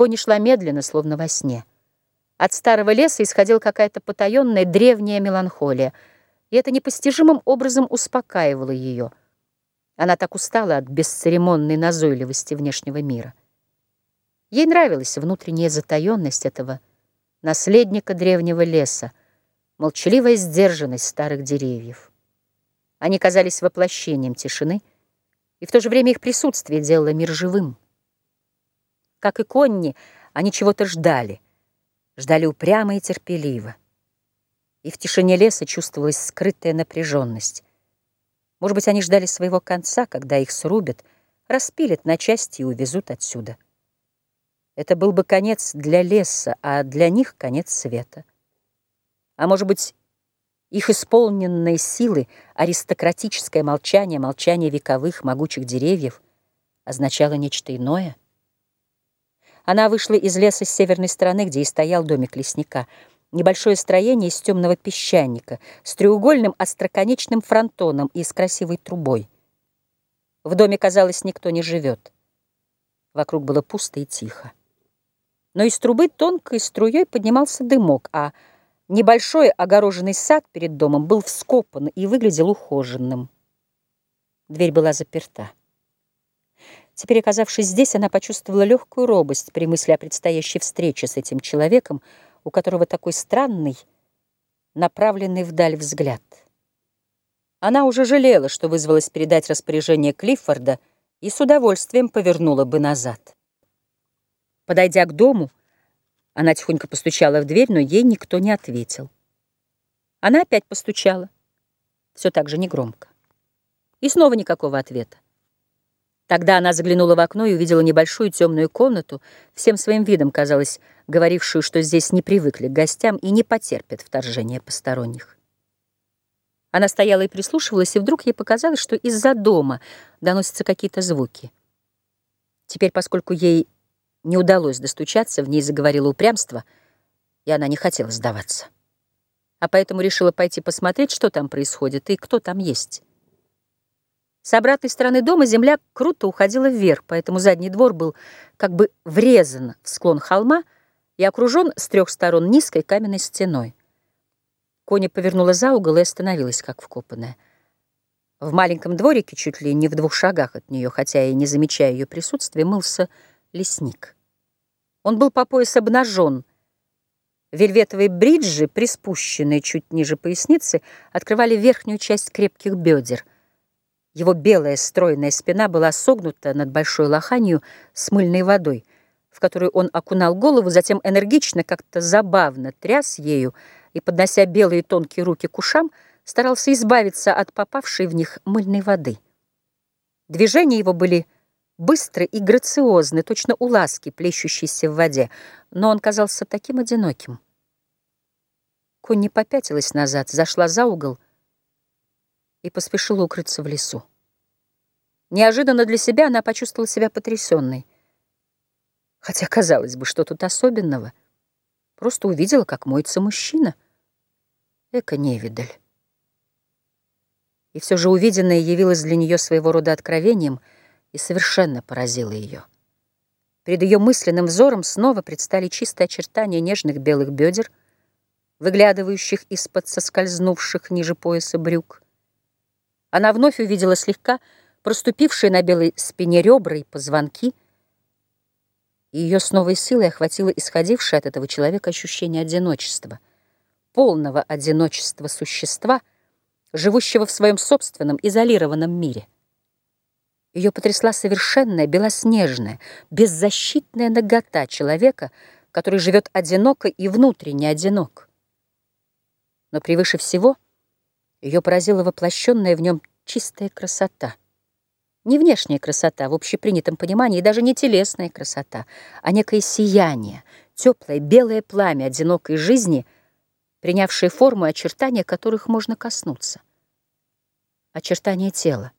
Кони шла медленно, словно во сне. От старого леса исходила какая-то потаенная древняя меланхолия, и это непостижимым образом успокаивало ее. Она так устала от бесцеремонной назойливости внешнего мира. Ей нравилась внутренняя затаенность этого наследника древнего леса, молчаливая сдержанность старых деревьев. Они казались воплощением тишины, и в то же время их присутствие делало мир живым. Как и Конни, они чего-то ждали, ждали упрямо и терпеливо. И в тишине леса чувствовалась скрытая напряженность. Может быть, они ждали своего конца, когда их срубят, распилят на части и увезут отсюда. Это был бы конец для леса, а для них конец света. А может быть, их исполненные силы, аристократическое молчание, молчание вековых могучих деревьев означало нечто иное — она вышла из леса с северной стороны, где и стоял домик лесника. Небольшое строение из темного песчаника с треугольным остроконечным фронтоном и с красивой трубой. В доме, казалось, никто не живет. Вокруг было пусто и тихо. Но из трубы тонкой струей поднимался дымок, а небольшой огороженный сад перед домом был вскопан и выглядел ухоженным. Дверь была заперта. Теперь, оказавшись здесь, она почувствовала легкую робость при мысли о предстоящей встрече с этим человеком, у которого такой странный, направленный вдаль взгляд. Она уже жалела, что вызвалась передать распоряжение Клиффорда и с удовольствием повернула бы назад. Подойдя к дому, она тихонько постучала в дверь, но ей никто не ответил. Она опять постучала, все так же негромко. И снова никакого ответа. Тогда она заглянула в окно и увидела небольшую темную комнату, всем своим видом, казалось, говорившую, что здесь не привыкли к гостям и не потерпят вторжения посторонних. Она стояла и прислушивалась, и вдруг ей показалось, что из-за дома доносятся какие-то звуки. Теперь, поскольку ей не удалось достучаться, в ней заговорило упрямство, и она не хотела сдаваться. А поэтому решила пойти посмотреть, что там происходит и кто там есть. С обратной стороны дома земля круто уходила вверх, поэтому задний двор был как бы врезан в склон холма и окружен с трех сторон низкой каменной стеной. Коня повернула за угол и остановилась, как вкопанная. В маленьком дворике, чуть ли не в двух шагах от нее, хотя и не замечая ее присутствия, мылся лесник. Он был по пояс обнажен. Вельветовые бриджи, приспущенные чуть ниже поясницы, открывали верхнюю часть крепких бедер — его белая стройная спина была согнута над большой лоханью с мыльной водой, в которую он окунал голову, затем энергично, как-то забавно тряс ею и, поднося белые тонкие руки к ушам, старался избавиться от попавшей в них мыльной воды. Движения его были быстры и грациозны, точно у ласки, плещущейся в воде, но он казался таким одиноким. Конни попятилась назад, зашла за угол — и поспешила укрыться в лесу. Неожиданно для себя она почувствовала себя потрясенной. Хотя, казалось бы, что тут особенного? Просто увидела, как моется мужчина. Эко-невидаль. И все же увиденное явилось для нее своего рода откровением и совершенно поразило ее. Перед ее мысленным взором снова предстали чистые очертания нежных белых бедер, выглядывающих из-под соскользнувших ниже пояса брюк, она вновь увидела слегка проступившие на белой спине ребра и позвонки, и ее с новой силой охватило исходившее от этого человека ощущение одиночества, полного одиночества существа, живущего в своем собственном изолированном мире. Ее потрясла совершенная, белоснежная, беззащитная нагота человека, который живет одиноко и внутренне одинок. Но превыше всего — ее поразила воплощенная в нем чистая красота. Не внешняя красота в общепринятом понимании, и даже не телесная красота, а некое сияние, теплое белое пламя одинокой жизни, принявшее форму и очертания которых можно коснуться. Очертания тела.